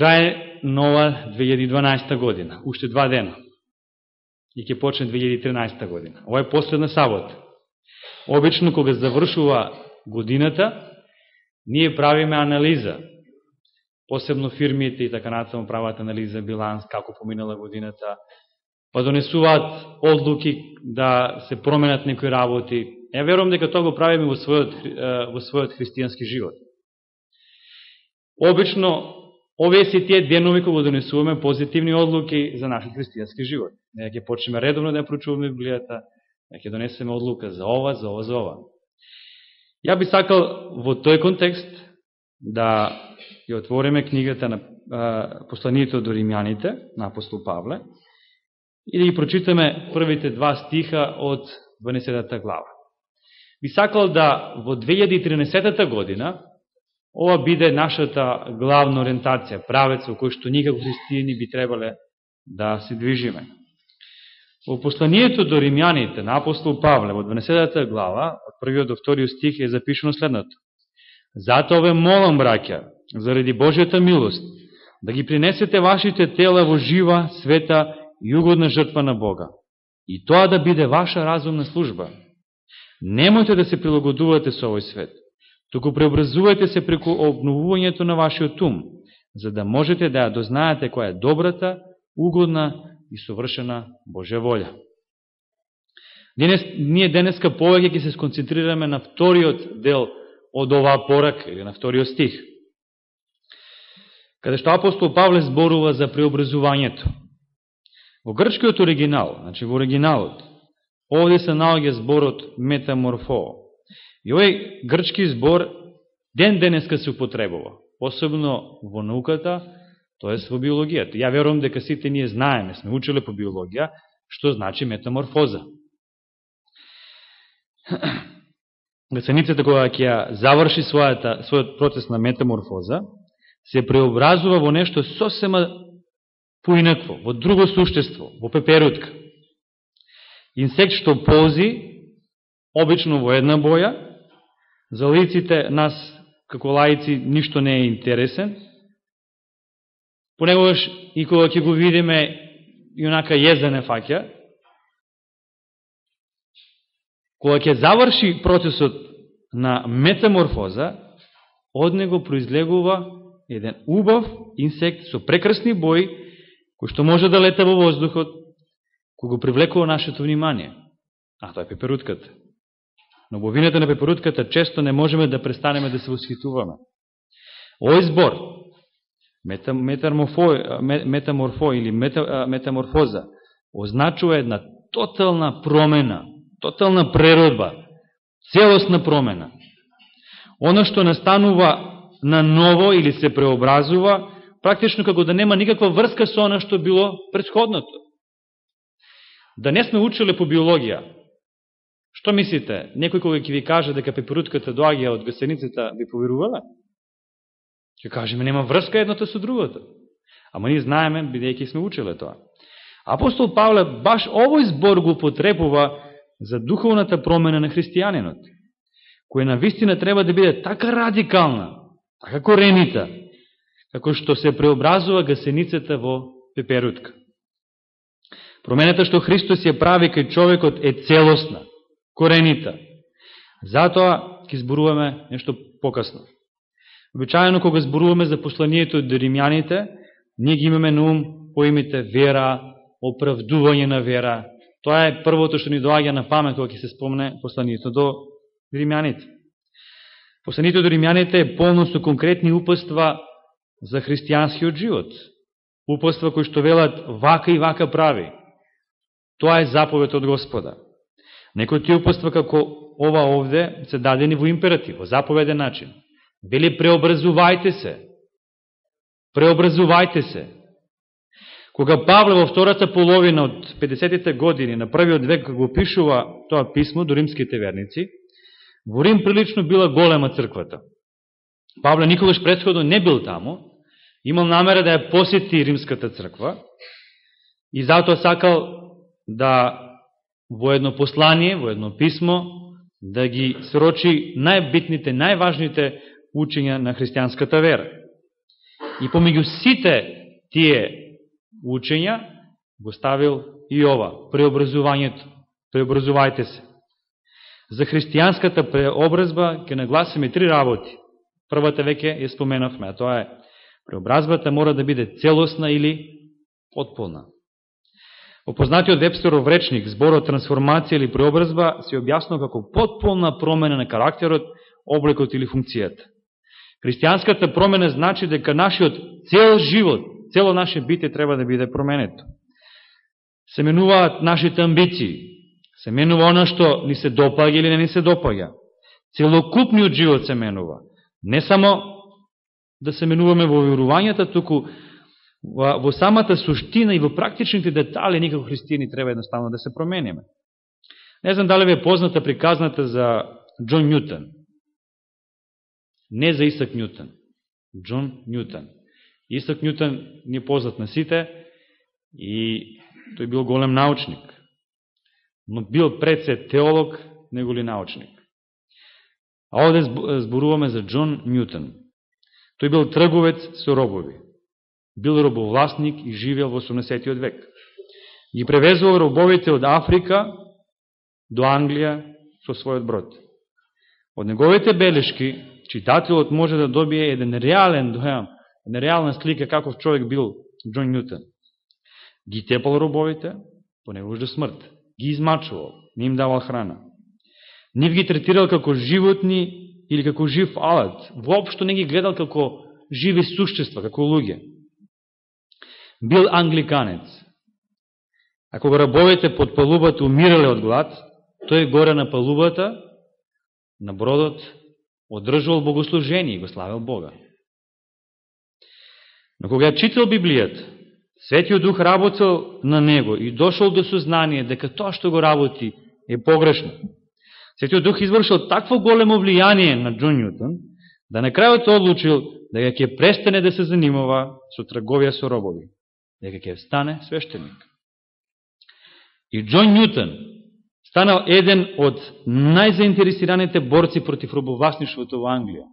крај нова 2012 година, уште два дена. И ќе почне 2013 година. Ова е последна сабота. Обично, кога завршува годината, ние правиме анализа. Посебно фирмите и така натаму прават анализа, биланс, како поминала годината, па донесуваат одлуки да се променат некои работи. Ја верувам дека тоа го правиме во својот, во својот христијански живот. Обично, овие се тие денови кога донесуваме позитивни одлуки за нашиот христијански живот. Не ќе почнеме редовно да ја прочуваме Библијата, ќе донесеме одлука за ова, за ова, за ова. Ја би сакал во тој контекст да ја отвориме книгата на посланието до римјаните на апостол Павле и да ги прочитаме првите два стиха од 12 глава. Би сакал да во 2013 година ова биде нашата главна ориентација, правец во кој што никако христијани би требале да се движиме. Во посланието до римјаните на апостол Павле во 12 глава, од првиот до вториот стих е запишено следното. Зато ве молам, браќа, заради Божјата милост, да ги принесете вашите тела во жива, света и угодна жртва на Бога. И тоа да биде ваша разумна служба. Немојте да се прилагодувате со овој свет, туку преобразувајте се преку обновувањето на вашиот ум, за да можете да ја дознаете која е добрата, угодна и совршена Божја волја. Денес, ние денеска повеќе ќе се сконцентрираме на вториот дел од оваа порака, или на вториот стих, каде што апостол Павле зборува за преобразувањето. Во грчкиот оригинал, значи во оригиналот, овде се наоѓа зборот метаморфоо, И овој грчки збор ден денеска се употребува, особено во науката, тоест во биологијата. Ја верувам дека сите ние знаеме, сме учеле по биологија, што значи метаморфоза. Гаценицата која ќе ја заврши својата, својот процес на метаморфоза, се преобразува во нешто сосема поинакво, во друго суштество, во пеперутка. Инсект што пози, обично во една боја, за лиците нас, како лаици, ништо не е интересен, Понегуваш и кога ќе го видиме јунака језда не фаќа, кога ќе заврши процесот на метаморфоза, од него произлегува еден убав инсект со прекрасни бои, кој што може да лета во воздухот, кој го привлекува нашето внимание. А тоа е пеперутката. Но во вината на препоруката често не можеме да престанеме да се восхитуваме. Ој збор, метаморфо, метаморфо или мета, метаморфоза означува една тотална промена, тотална преродба, целосна промена. Оно што настанува на ново или се преобразува, практично како да нема никаква врска со оно што било предходното. Да не сме учеле по биологија, што мислите, некој кога ќе ви каже дека пеперутката доаѓа од гасеницата, ви поверувала? Ќе кажеме, нема врска едното со другото. Ама ние знаеме, бидејќи сме учеле тоа. Апостол Павле баш овој збор го потребува за духовната промена на христијанинот, која на вистина треба да биде така радикална, така коренита, како што се преобразува гасеницата во пеперутка. Промената што Христос ја прави кај човекот е целосна, коренита. Затоа ќе зборуваме нешто покасно. Обичајно кога зборуваме за посланието до римјаните, ние ги имаме на ум поимите вера, оправдување на вера. Тоа е првото што ни доаѓа на памет кога ќе се спомне посланието до римјаните. Посланието до римјаните е полно со конкретни упаства за христијанскиот живот. Упаства кои што велат вака и вака прави. Тоа е заповед од Господа. Некои ти упоства како ова овде се дадени во императив, во заповеден начин. Вели преобразувајте се. Преобразувајте се. Кога Павле во втората половина од 50-те години на првиот век го пишува тоа писмо до римските верници, во Рим прилично била голема црквата. Павле никогаш предходно не бил таму, имал намера да ја посети римската црква и затоа сакал да во едно послание, во едно писмо, да ги срочи најбитните, најважните учења на христијанската вера. И помеѓу сите тие учења го ставил и ова, преобразувањето. Преобразувајте се. За христијанската преобразба ќе нагласиме три работи. Првата веќе ја споменавме, а тоа е преобразбата мора да биде целосна или потполна. Опознатиот познатиот Вебстеров речник, зборот трансформација или преобразба се објаснува како потполна промена на карактерот, обликот или функцијата. Христијанската промена значи дека нашиот цел живот, цело наше бите треба да биде променето. Се менуваат нашите амбиции, се менува оно што ни се допаѓа или не ни се допаѓа. Целокупниот живот се менува. Не само да се менуваме во верувањата, туку во, во самата суштина и во практичните детали никако христијани треба едноставно да се промениме. Не знам дали ви е позната приказната за Джон Ньютон. Не за Исак Ньютон. Джон Ньютон. Исак Ньютон не е познат на сите и тој бил голем научник. Но бил пред се теолог, него ли научник. А овде зборуваме за Джон Ньютон. Тој бил трговец со робови бил робовласник и живеел во 18. век. Ги превезувал робовите од Африка до Англија со својот брод. Од неговите белешки, читателот може да добие еден реален дојам, една реална слика каков човек бил Джон Ньютон. Ги тепал робовите, по до смрт. Ги измачувал, не им давал храна. Нив ги третирал како животни или како жив алат. Воопшто не ги гледал како живи существа, како луѓе бил англиканец. А кога рабовите под палубата умирале од глад, тој горе на палубата, на бродот, одржувал богослужение и го славил Бога. Но кога ја читал Библијата, Светиот Дух работил на него и дошол до сознание дека тоа што го работи е погрешно. Светиот Дух извршил такво големо влијание на Джон Ньютон, да на крајот одлучил дека ќе престане да се занимава со трговија со робови дека ќе стане свештеник. И Джон Ньютон станал еден од најзаинтересираните борци против робовласничеството во Англија.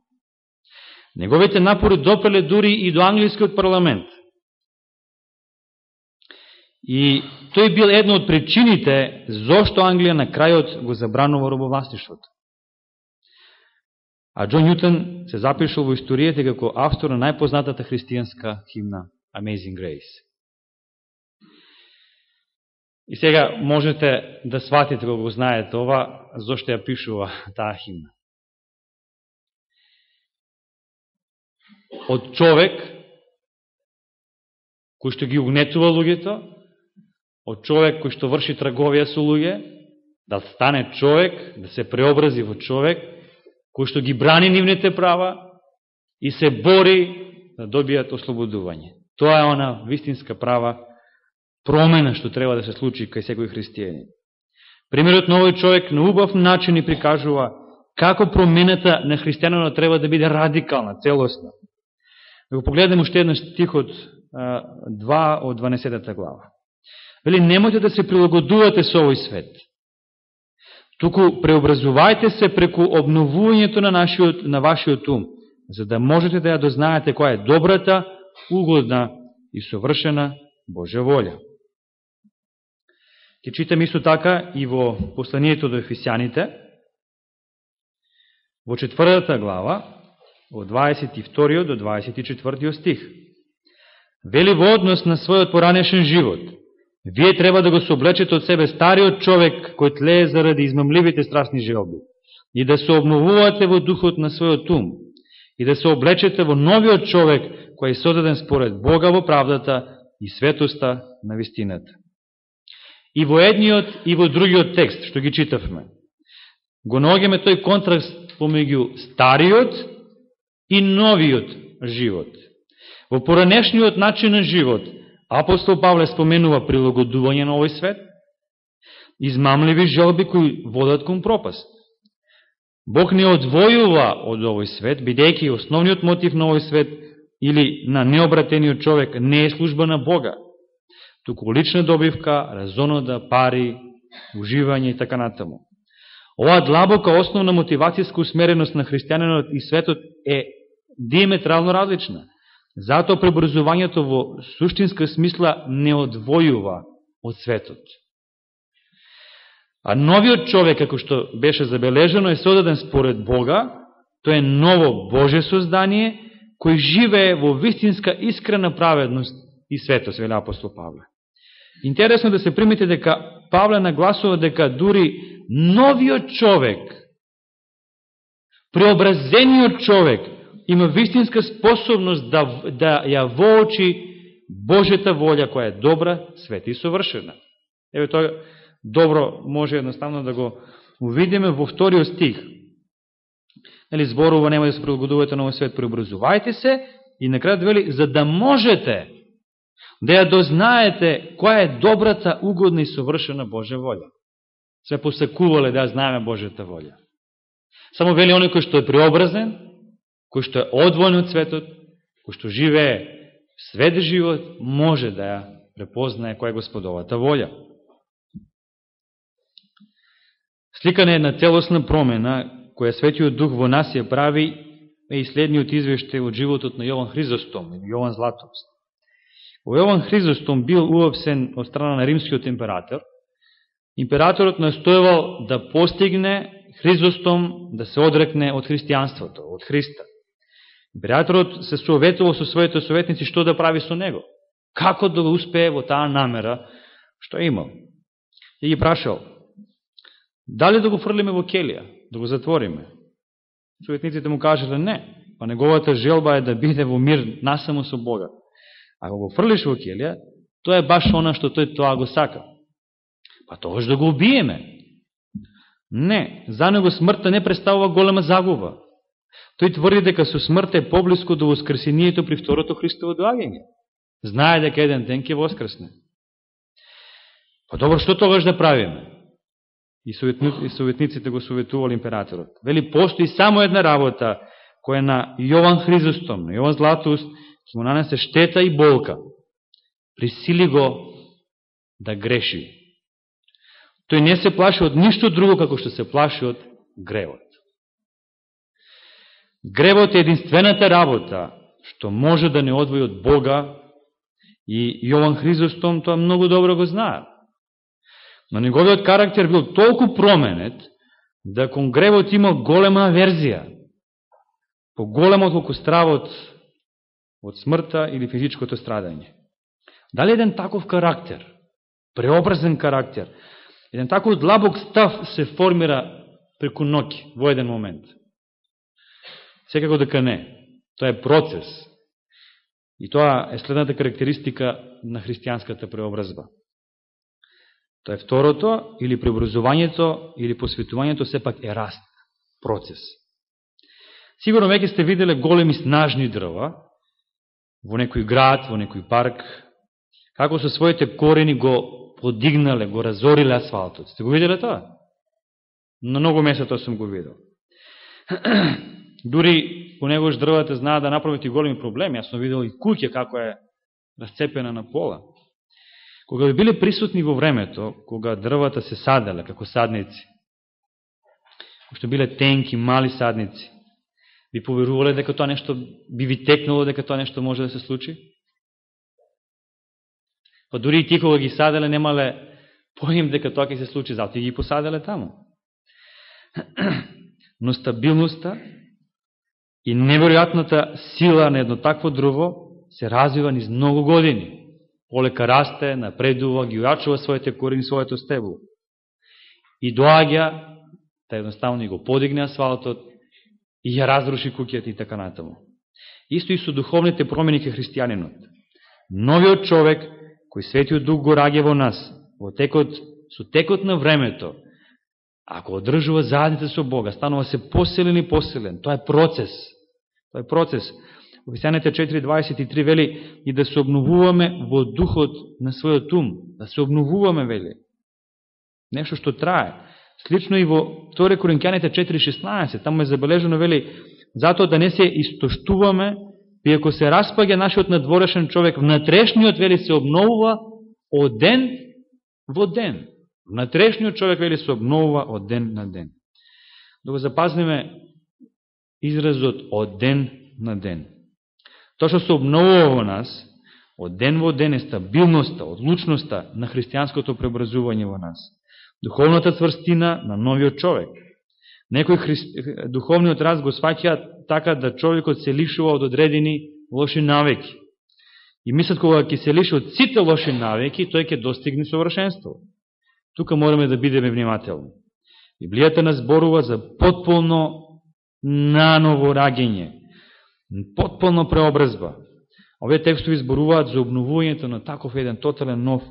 Неговите напори допеле дури и до англискиот парламент. И тој бил една од причините зошто Англија на крајот го забранува робовласничеството. А Джон Ньютон се запишал во историјата како автор на најпознатата христијанска химна Amazing Grace. И сега можете да сватите кога го знаете ова, зашто ја пишува таа химна. Од човек, кој што ги угнетува луѓето, од човек кој што врши траговија со луѓе, да стане човек, да се преобрази во човек, кој што ги брани нивните права и се бори да добијат ослободување. Тоа е она вистинска права промена што треба да се случи кај секој христијанин. Примерот на овој човек на убав начин ни прикажува како промената на христијанинот треба да биде радикална, целосна. Да го погледнем уште еднаш стихот 2 од 12 глава. Вели, немојте да се прилагодувате со овој свет. Туку преобразувајте се преку обновувањето на, нашиот, на вашиот ум, за да можете да ја дознаете која е добрата, угодна и совршена Божја волја. Ке читам исто така и во посланието до Ефисијаните, во четвртата глава, во 22 до 24 стих. Вели во однос на својот поранешен живот, вие треба да го соблечете од себе стариот човек кој тлее заради измамливите страстни желби и да се обновувате во духот на својот ум и да се облечете во новиот човек кој е создаден според Бога во правдата и светоста на вистината и во едниот и во другиот текст, што ги читавме. Го наоѓаме тој контраст помеѓу стариот и новиот живот. Во поранешниот начин на живот, апостол Павле споменува прилагодување на овој свет, измамливи желби кои водат кон пропаст. Бог не одвојува од овој свет, бидејќи основниот мотив на овој свет или на необратениот човек не е служба на Бога, туку лична добивка, разонода, пари, уживање и така натаму. Оваа длабока основна мотивацијска усмереност на христијанинот и светот е диаметрално различна. Затоа пребрзувањето во суштинска смисла не одвојува од светот. А новиот човек, како што беше забележено, е содаден според Бога, тој е ново Боже создание, кој живее во вистинска искрена праведност и светост, вели апостол Павле. Интересно да се примете дека Павле нагласува дека дури новиот човек, преобразениот човек, има вистинска способност да, да ја воочи Божета волја, која е добра, света и совршена. Еве тоа добро може едноставно да го увидиме во вториот стих. Нели, зборува, нема да се прилагодувате на овој свет, преобразувајте се и на крајот вели, за да можете да ја дознаете која е добрата, угодна и совршена Божја волја. Се посекувале да ја знаеме Божјата волја. Само вели оној кој што е преобразен, кој што е одвоен од светот, кој што живее свет живот, може да ја препознае која е Господовата волја. Сликана е една целосна промена, која Светиот Дух во нас ја прави, е и следниот извештај од животот на Јован Хризостом, или Јован Златовст. Во Јован Хризостом бил уапсен од страна на римскиот император. Императорот настоевал да постигне Хризостом да се одрекне од христијанството, од Христа. Императорот се советувал со своите советници што да прави со него. Како да го успее во таа намера што имал. И ги прашал, дали да го фрлиме во келија, да го затвориме? Советниците му кажале не, па неговата желба е да биде во мир насамо со Бога. Ако го фрлиш во келија, тоа е баш она што тој тоа го сака. Па тогаш да го убиеме. Не, за него смртта не представува голема загуба. Тој тврди дека со смрт е поблиско до воскресението при второто Христово доаѓање. Знае дека еден ден ќе воскресне. Па добро, што тогаш да правиме? И, и советниците го советували императорот. Вели, постои само една работа, која на Јован Хризостом, на Јован Златоуст, ќе му нанесе штета и болка. Присили го да греши. Тој не се плаши од ништо друго како што се плаши од гревот. Гревот е единствената работа што може да не одвои од Бога и Јован Хризостом тоа многу добро го знае. Но неговиот карактер бил толку променет да кон гревот имал голема верзија. По големо колку стравот од смртта или физичкото страдање. Дали еден таков карактер, преобразен карактер, еден таков длабок став се формира преку ноки во еден момент? Секако дека не. Тоа е процес. И тоа е следната карактеристика на христијанската преобразба. Тоа е второто, или преобразувањето, или посветувањето, сепак е раст, процес. Сигурно веќе сте виделе големи снажни дрва во некој град, во некој парк, како со своите корени го подигнале, го разориле асфалтот. Сте го виделе тоа? На многу места тоа сум го видел. Дури понегош дрвата знаат да направат и големи проблеми. Јас сум видел и куќа како е расцепена на пола. Кога би биле присутни во времето, кога дрвата се саделе како садници, што биле тенки, мали садници, би поверувале дека тоа нешто би ви текнало, дека тоа нешто може да се случи? Па дури и ти кога ги саделе немале поим дека тоа ќе се случи, затоа и ги посаделе таму. Но стабилноста и неверојатната сила на едно такво дрво се развива низ многу години полека расте, напредува, ги ујачува своите корени, своето стебло. И доаѓа, да едноставно и го подигне асфалтот, и ја разруши куќата и така натаму. Исто и со духовните промени ке христијанинот. Новиот човек, кој светиот дух го раѓа во нас, во текот, со текот на времето, ако одржува заедните со Бога, станува се поселен и поселен. Тоа е процес. Тоа е процес. Офисаните 4.23 вели и да се обновуваме во духот на својот ум. Да се обновуваме, вели. Нешто што трае. Слично и во 2 Коринќаните 4.16, таму е забележено, вели, затоа да не се истоштуваме, и ако се распаѓа нашиот надворешен човек, внатрешниот, вели, се обновува од ден во ден. Внатрешниот човек, вели, се обновува од ден на ден. Да го запазниме изразот од ден на ден. Тоа што се обновува во нас, од ден во ден е стабилноста, одлучноста на христијанското преобразување во нас. Духовната цврстина на новиот човек. Некој христ... духовниот раз го сваќаат така да човекот се лишува од одредени лоши навеки. И мислат кога ќе се лиши од сите лоши навеки, тој ќе достигне совршенство. Тука мораме да бидеме внимателни. Библијата нас зборува за потполно наново раѓење, потполно преобразба. Овие текстови зборуваат за обновувањето на таков еден тотален нов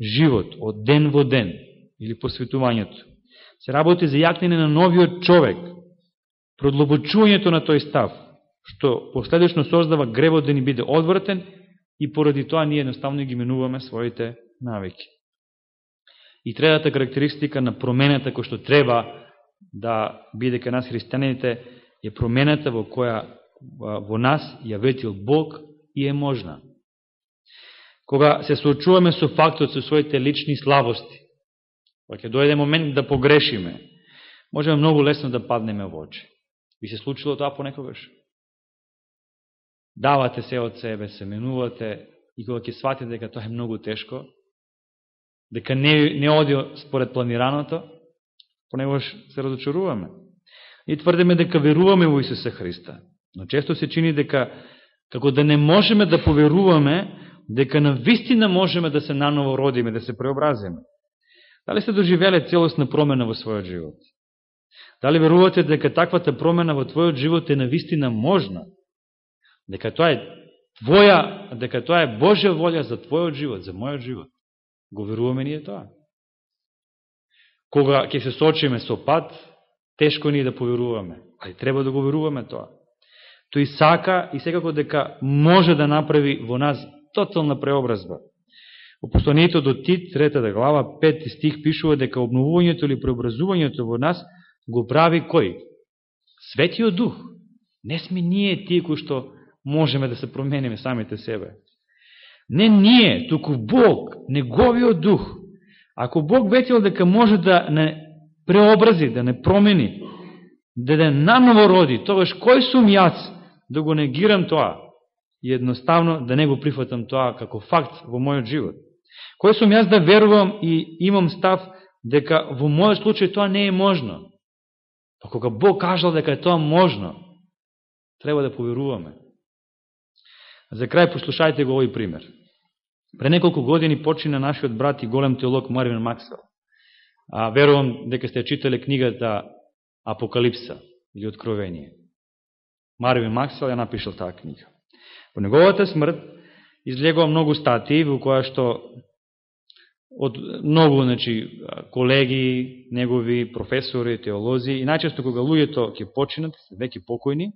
живот, од ден во ден, или посветувањето. Се работи за јакнене на новиот човек, продлобочувањето на тој став, што последечно создава гревот да ни биде одвратен и поради тоа ние едноставно ги менуваме своите навики. И третата карактеристика на промената која што треба да биде кај нас христијаните е промената во која во нас ја ветил Бог и е можна. Кога се соочуваме со фактот со своите лични слабости, Па ќе дојде момент да погрешиме, можеме многу лесно да паднеме во очи. Ви се случило тоа понекогаш? Давате се од себе, се менувате и кога ќе сватите дека тоа е многу тешко, дека не, не оди според планираното, понекогаш се разочаруваме. И тврдиме дека веруваме во Исуса Христа. Но често се чини дека како да не можеме да поверуваме дека на вистина можеме да се наново родиме, да се преобразиме. Дали сте доживеле целосна промена во својот живот? Дали верувате дека таквата промена во твојот живот е на вистина можна? Дека тоа е твоја, дека тоа е Божја волја за твојот живот, за мојот живот? Го веруваме ние тоа? Кога ќе се сочиме со пат, тешко ни да поверуваме, али треба да го веруваме тоа. Тој сака и секако дека може да направи во нас тотална преобразба. Во до Тит, третата глава, 5 стих пишува дека обновувањето или преобразувањето во нас го прави кој? Светиот Дух. Не сме ние тие кои што можеме да се промениме самите себе. Не ние, туку Бог, Неговиот Дух. Ако Бог ветил дека може да не преобрази, да не промени, да не наново роди, тогаш кој сум јас да го негирам тоа и едноставно да не го прифатам тоа како факт во мојот живот? Кој сум јас да верувам и имам став дека во мојот случај тоа не е можно? Па кога Бог кажал дека е тоа можно, треба да поверуваме. За крај послушајте го овој пример. Пре неколку години почина нашиот брат и голем теолог Марвин Максвел. А, верувам дека сте читале книгата Апокалипса или Откровение. Марвин Максвел ја напишал таа книга. По неговата смрт излегува многу статии во која што од многу значи, колеги, негови професори, теолози, и најчесто кога луѓето ќе починат, веќе покојни,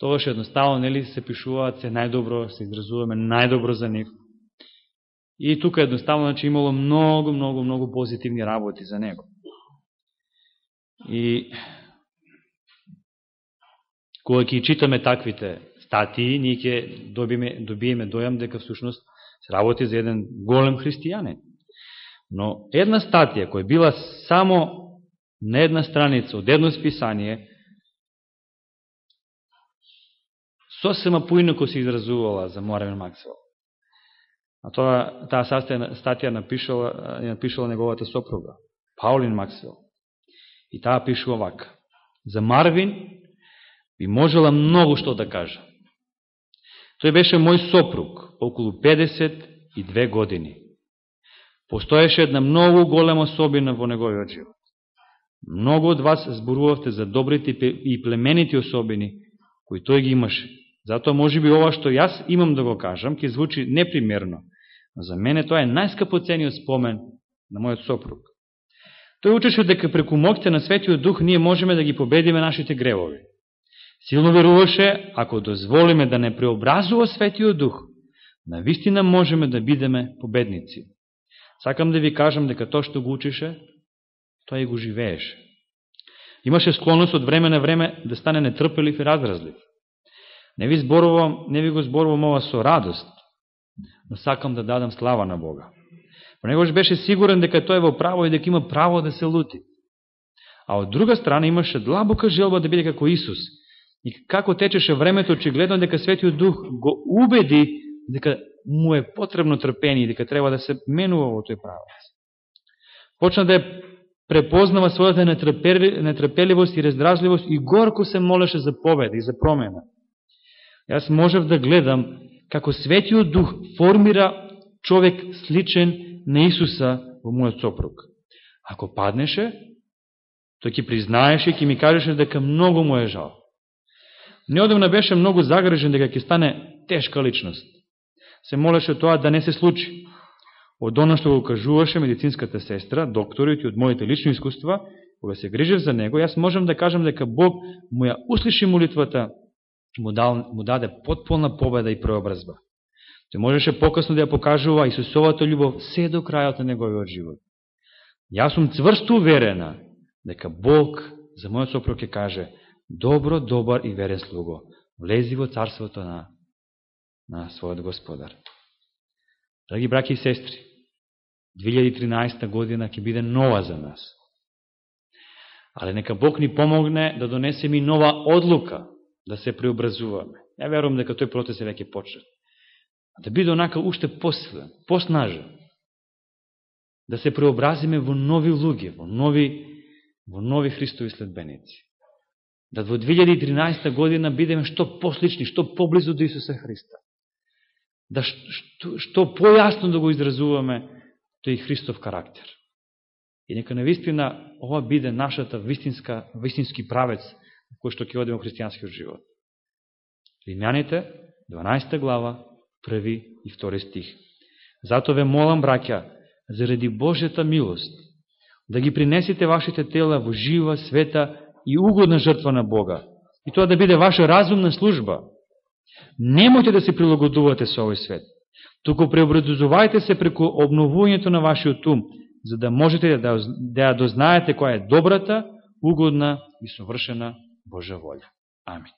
тогаш едноставно нели се пишуваат се најдобро, се изразуваме најдобро за нив. И тука едноставно значи, имало многу, многу, многу позитивни работи за него. И кога ќе читаме таквите статии, ние ќе добиеме, добиеме дојам дека всушност се работи за еден голем христијанин. Но една статија која била само на една страница од едно списание, сосема поинако се изразувала за Морен Максвел. А тоа, таа статија напишала, напишала неговата сопруга, Паулин Максвел. И таа пишува вака. За Марвин би можела многу што да кажа. Тој беше мој сопруг, околу 52 години. Постоеше една многу голема особина во неговиот живот. Многу од вас зборувавте за добрите и племените особини кои тој ги имаше. Затоа може би ова што јас имам да го кажам, ќе звучи непримерно, но за мене тоа е најскапоцениот спомен на мојот сопруг. Тој учеше дека преку моќта на Светиот Дух ние можеме да ги победиме нашите гревови. Силно веруваше, ако дозволиме да не преобразува Светиот Дух, на вистина можеме да бидеме победници. Сакам да ви кажам дека тоа што го учеше, тоа и го живееше. Имаше склонност од време на време да стане нетрпелив и разразлив. Не ви зборувам, не ви го зборувам ова со радост, но сакам да дадам слава на Бога. Понегош беше сигурен дека тој е во право и дека има право да се лути. А од друга страна имаше длабока желба да биде како Исус И како течеше времето, очигледно дека Светиот Дух го убеди дека му е потребно трпение, дека треба да се менува во тој правец. Почна да препознава својата нетрпеливост и раздражливост и горко се молеше за победа и за промена. Јас можев да гледам како Светиот Дух формира човек сличен на Исуса во мојот сопруг. Ако паднеше, тој ќе признаеше и ќе ми кажеше дека многу му е жал. Неодамна беше многу загрежен дека ќе стане тешка личност. Се молеше тоа да не се случи. Од оно што го кажуваше медицинската сестра, докторите од моите лични искуства, кога се грижев за него, јас можам да кажам дека Бог му ја услиши молитвата, му, дал, му даде потполна победа и преобразба. Тој можеше покасно да ја покажува Исусовата љубов се до крајот на неговиот живот. Јас сум цврсто уверена дека Бог за мојот сопрок ќе каже добро, добар и верен слуго, влези во царството на, на својот господар. Драги браки и сестри, 2013 година ќе биде нова за нас. Але нека Бог ни помогне да донесеме и нова одлука да се преобразуваме. Ја верувам дека тој процес е веќе почнат. Да биде онака уште посилен, поснажен. Да се преобразиме во нови луѓе, во нови, во нови Христови следбеници. Да во 2013 година бидеме што послични, што поблизо до Исуса Христа. Да што, што појасно да го изразуваме тој Христов карактер. И нека навистина ова биде нашата вистинска, вистински правец кој што ќе одиме во христијанскиот живот. Римјаните, 12 глава, први и втори стих. Зато ве молам, браќа, заради Божјата милост, да ги принесите вашите тела во жива, света и угодна жртва на Бога. И тоа да биде ваша разумна служба. Немојте да се прилагодувате со овој свет туку преобразувајте се преку обновувањето на вашиот ум, за да можете да, да, да ја дознаете која е добрата, угодна и совршена Божа волја. Амин.